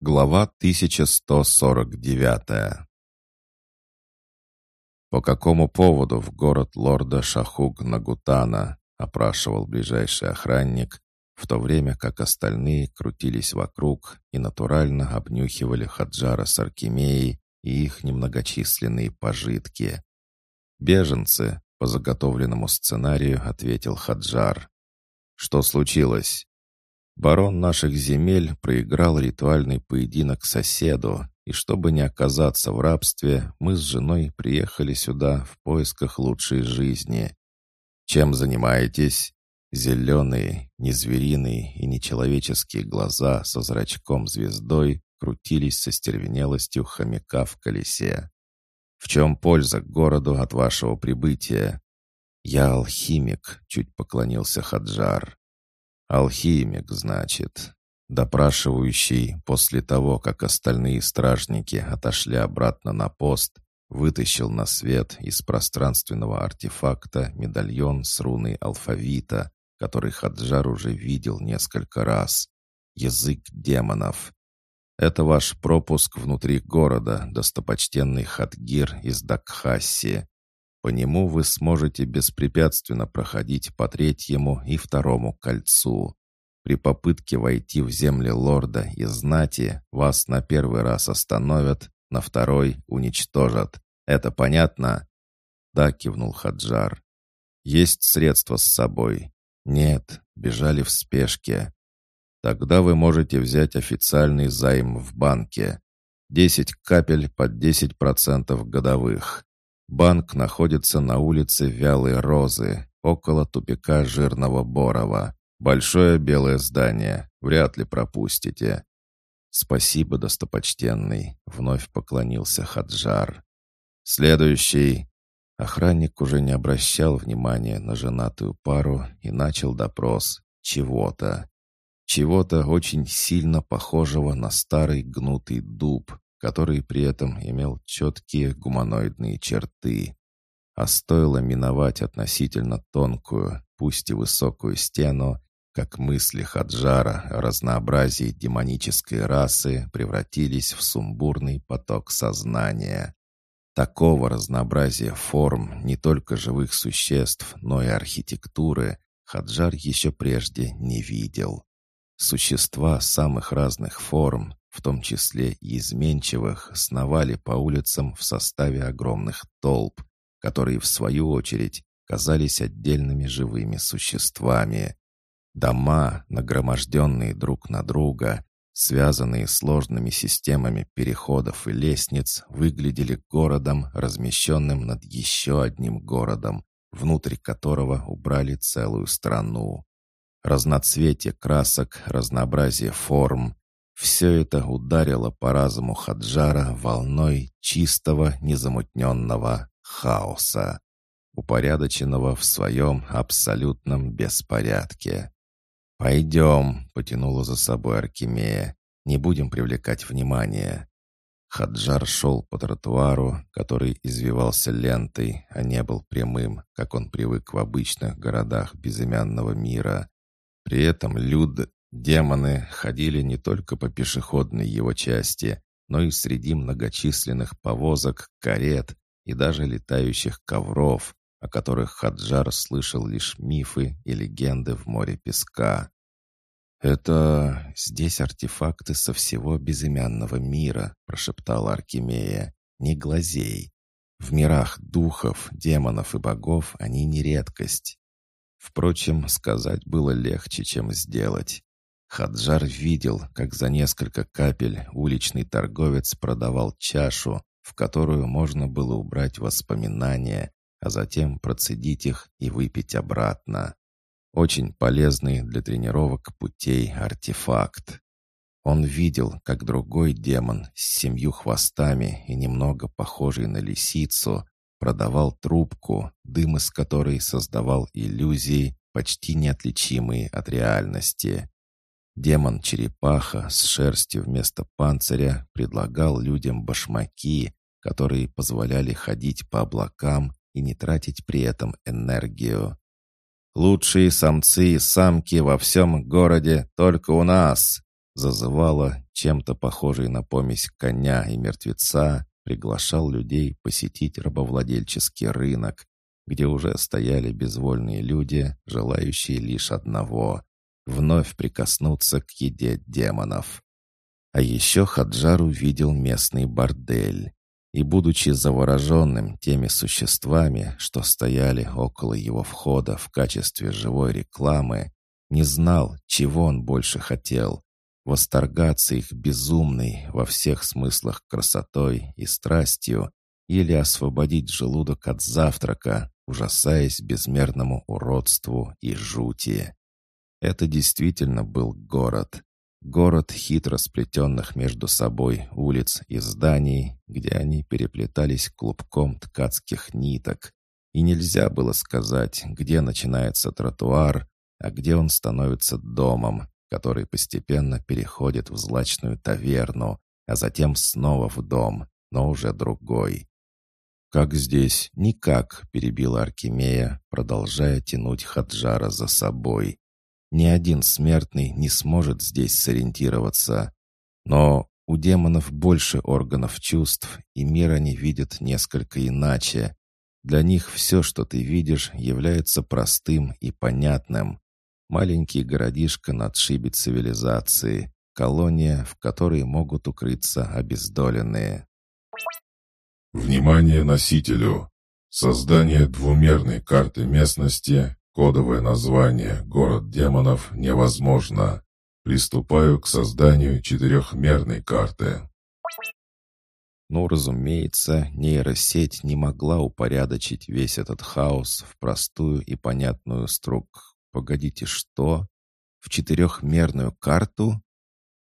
Глава 1149 «По какому поводу в город лорда Шахуг-Нагутана?» опрашивал ближайший охранник, в то время как остальные крутились вокруг и натурально обнюхивали Хаджара с Аркемией и их немногочисленные пожитки. «Беженцы», по заготовленному сценарию ответил Хаджар. «Что случилось?» Барон наших земель проиграл ритуальный поединок соседу, и чтобы не оказаться в рабстве, мы с женой приехали сюда в поисках лучшей жизни. Чем занимаетесь? Зеленые, не звериные и нечеловеческие глаза со зрачком-звездой крутились со стервенелостью хомяка в колесе. «В чем польза городу от вашего прибытия?» «Я алхимик», — чуть поклонился Хаджар. «Алхимик, значит». Допрашивающий, после того, как остальные стражники отошли обратно на пост, вытащил на свет из пространственного артефакта медальон с руной алфавита, который Хаджар уже видел несколько раз. Язык демонов. Это ваш пропуск внутри города, достопочтенный Хадгир из Дакхасси. По нему вы сможете беспрепятственно проходить по третьему и второму кольцу. При попытке войти в земли лорда и знати вас на первый раз остановят, на второй уничтожат. Это понятно?» «Да», — кивнул Хаджар. «Есть средства с собой?» «Нет, бежали в спешке. Тогда вы можете взять официальный займ в банке. 10 капель под 10% годовых. Банк находится на улице Вялой Розы, около тупика Жирного Борова. Большое белое здание. Вряд ли пропустите. «Спасибо, достопочтенный», — вновь поклонился Хаджар. «Следующий». Охранник уже не обращал внимания на женатую пару и начал допрос чего-то чего-то очень сильно похожего на старый гнутый дуб, который при этом имел четкие гуманоидные черты. А стоило миновать относительно тонкую, пусть и высокую стену, как мысли Хаджара о разнообразии демонической расы превратились в сумбурный поток сознания. Такого разнообразия форм не только живых существ, но и архитектуры Хаджар еще прежде не видел. Существа самых разных форм, в том числе изменчивых, сновали по улицам в составе огромных толп, которые, в свою очередь, казались отдельными живыми существами. Дома, нагроможденные друг на друга, связанные сложными системами переходов и лестниц, выглядели городом, размещенным над еще одним городом, внутрь которого убрали целую страну. Разноцветие красок, разнообразие форм — все это ударило по разуму Хаджара волной чистого, незамутненного хаоса, упорядоченного в своем абсолютном беспорядке. «Пойдем», — потянула за собой Аркемия, — «не будем привлекать внимание». Хаджар шел по тротуару, который извивался лентой, а не был прямым, как он привык в обычных городах безымянного мира. При этом люд, демоны ходили не только по пешеходной его части, но и среди многочисленных повозок, карет и даже летающих ковров, о которых Хаджар слышал лишь мифы и легенды в море песка. «Это здесь артефакты со всего безымянного мира», — прошептала Аркемия. «Не глазей. В мирах духов, демонов и богов они не редкость. Впрочем, сказать было легче, чем сделать. Хаджар видел, как за несколько капель уличный торговец продавал чашу, в которую можно было убрать воспоминания, а затем процедить их и выпить обратно. Очень полезный для тренировок путей артефакт. Он видел, как другой демон с семью хвостами и немного похожий на лисицу продавал трубку, дым из которой создавал иллюзии, почти неотличимые от реальности. Демон-черепаха с шерстью вместо панциря предлагал людям башмаки, которые позволяли ходить по облакам и не тратить при этом энергию. «Лучшие самцы и самки во всем городе только у нас!» зазывало, чем-то похожий на помесь коня и мертвеца, приглашал людей посетить рабовладельческий рынок, где уже стояли безвольные люди, желающие лишь одного — вновь прикоснуться к еде демонов. А еще Хаджар увидел местный бордель. И, будучи завороженным теми существами, что стояли около его входа в качестве живой рекламы, не знал, чего он больше хотел — восторгаться их безумной во всех смыслах красотой и страстью или освободить желудок от завтрака, ужасаясь безмерному уродству и жути. Это действительно был город. Город хитро сплетенных между собой улиц и зданий, где они переплетались клубком ткацких ниток. И нельзя было сказать, где начинается тротуар, а где он становится домом, который постепенно переходит в злачную таверну, а затем снова в дом, но уже другой. «Как здесь?» «Никак», — перебила Аркемия, продолжая тянуть Хаджара за собой. «Ни один смертный не сможет здесь сориентироваться. Но у демонов больше органов чувств, и мир они видят несколько иначе. Для них все, что ты видишь, является простым и понятным. Маленький городишко на отшибе цивилизации, колония, в которой могут укрыться обездоленные. Внимание носителю! Создание двумерной карты местности, кодовое название «Город демонов» невозможно. Приступаю к созданию четырехмерной карты. Ну, разумеется, нейросеть не могла упорядочить весь этот хаос в простую и понятную струк Погодите, что? В четырехмерную карту?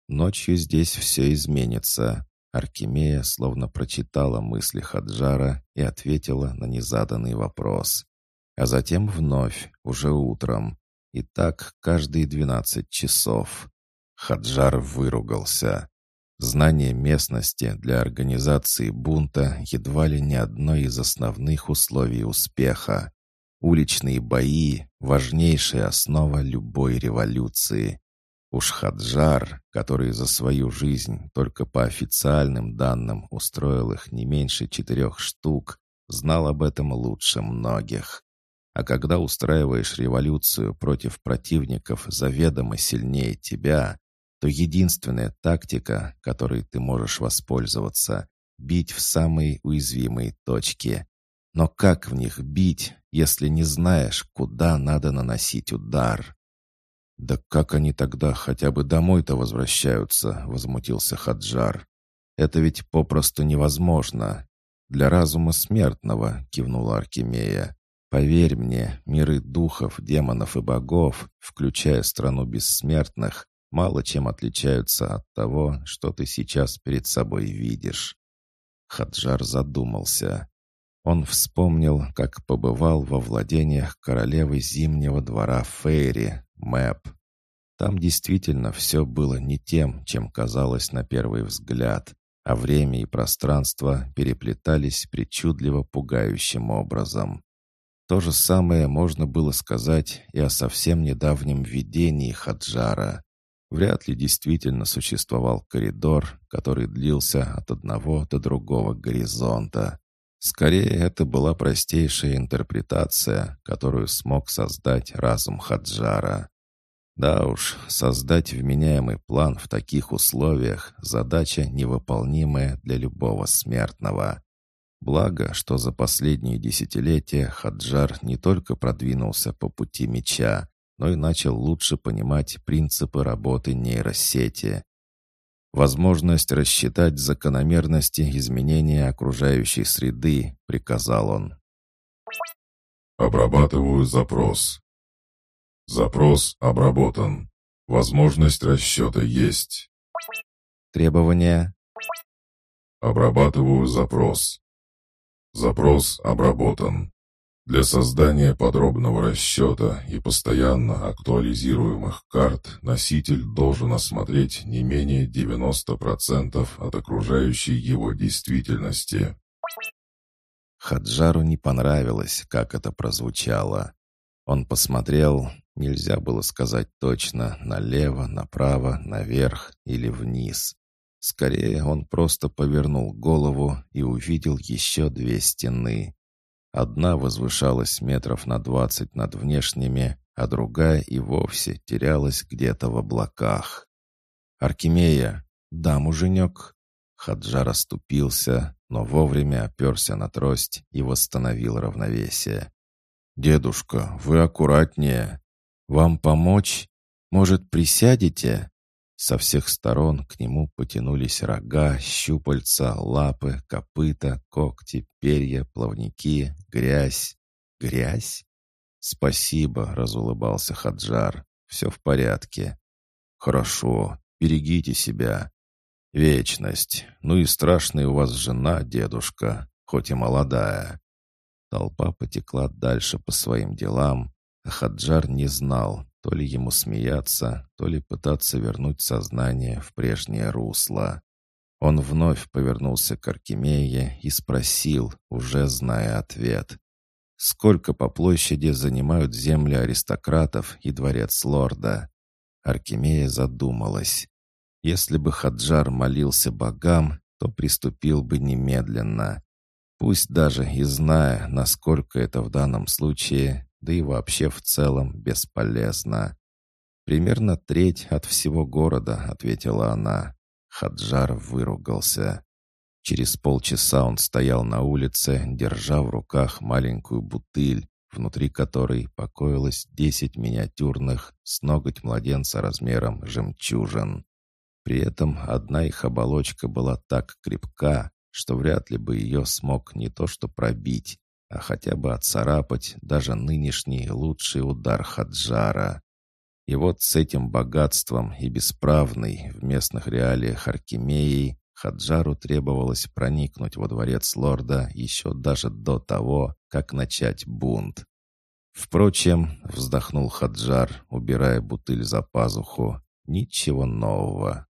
Ночью здесь все изменится. Аркемия словно прочитала мысли Хаджара и ответила на незаданный вопрос. А затем вновь, уже утром. И так каждые двенадцать часов. Хаджар выругался. Знание местности для организации бунта едва ли не одно из основных условий успеха. Уличные бои — важнейшая основа любой революции. Уж Хаджар, который за свою жизнь только по официальным данным устроил их не меньше четырех штук, знал об этом лучше многих. А когда устраиваешь революцию против противников заведомо сильнее тебя, то единственная тактика, которой ты можешь воспользоваться — бить в самые уязвимые точки. Но как в них бить, если не знаешь, куда надо наносить удар?» «Да как они тогда хотя бы домой-то возвращаются?» — возмутился Хаджар. «Это ведь попросту невозможно. Для разума смертного», — кивнула Аркемия. «Поверь мне, миры духов, демонов и богов, включая страну бессмертных, мало чем отличаются от того, что ты сейчас перед собой видишь». Хаджар задумался. Он вспомнил, как побывал во владениях королевы Зимнего двора Фейри, Мэп. Там действительно все было не тем, чем казалось на первый взгляд, а время и пространство переплетались причудливо пугающим образом. То же самое можно было сказать и о совсем недавнем видении Хаджара. Вряд ли действительно существовал коридор, который длился от одного до другого горизонта. Скорее, это была простейшая интерпретация, которую смог создать разум Хаджара. Да уж, создать вменяемый план в таких условиях – задача невыполнимая для любого смертного. Благо, что за последние десятилетия Хаджар не только продвинулся по пути меча, но и начал лучше понимать принципы работы нейросети, «Возможность рассчитать закономерности изменения окружающей среды», — приказал он. «Обрабатываю запрос. Запрос обработан. Возможность расчета есть. Требования?» «Обрабатываю запрос. Запрос обработан. Для создания подробного расчета и постоянно актуализируемых карт носитель должен осмотреть не менее 90% от окружающей его действительности. Хаджару не понравилось, как это прозвучало. Он посмотрел, Нельзя было сказать точно, налево, направо, наверх или вниз. Скорее, он просто повернул голову и увидел еще две стены. Одна возвышалась метров на двадцать над внешними, а другая и вовсе терялась где-то в облаках. «Аркемия! Да, муженек!» Хаджар оступился, но вовремя оперся на трость и восстановил равновесие. «Дедушка, вы аккуратнее!» «Вам помочь? Может, присядете?» Со всех сторон к нему потянулись рога, щупальца, лапы, копыта, когти, перья, плавники, грязь. «Грязь?» «Спасибо», — разулыбался Хаджар. «Все в порядке». «Хорошо, берегите себя». «Вечность. Ну и страшная у вас жена, дедушка, хоть и молодая». Толпа потекла дальше по своим делам, Хаджар не знал, то ли ему смеяться, то ли пытаться вернуть сознание в прежнее русло. Он вновь повернулся к Аркемее и спросил, уже зная ответ. «Сколько по площади занимают земли аристократов и дворец лорда?» Аркемия задумалась. Если бы Хаджар молился богам, то приступил бы немедленно. Пусть даже и зная, насколько это в данном случае, да и вообще в целом бесполезно. «Примерно треть от всего города», — ответила она. Хаджар выругался. Через полчаса он стоял на улице, держа в руках маленькую бутыль, внутри которой покоилось десять миниатюрных с ноготь младенца размером жемчужин. При этом одна их оболочка была так крепка, что вряд ли бы ее смог не то что пробить, а хотя бы отцарапать даже нынешний лучший удар Хаджара. И вот с этим богатством и бесправной в местных реалиях Аркемией Хаджару требовалось проникнуть во дворец лорда еще даже до того, как начать бунт. Впрочем, вздохнул Хаджар, убирая бутыль за пазуху, ничего нового.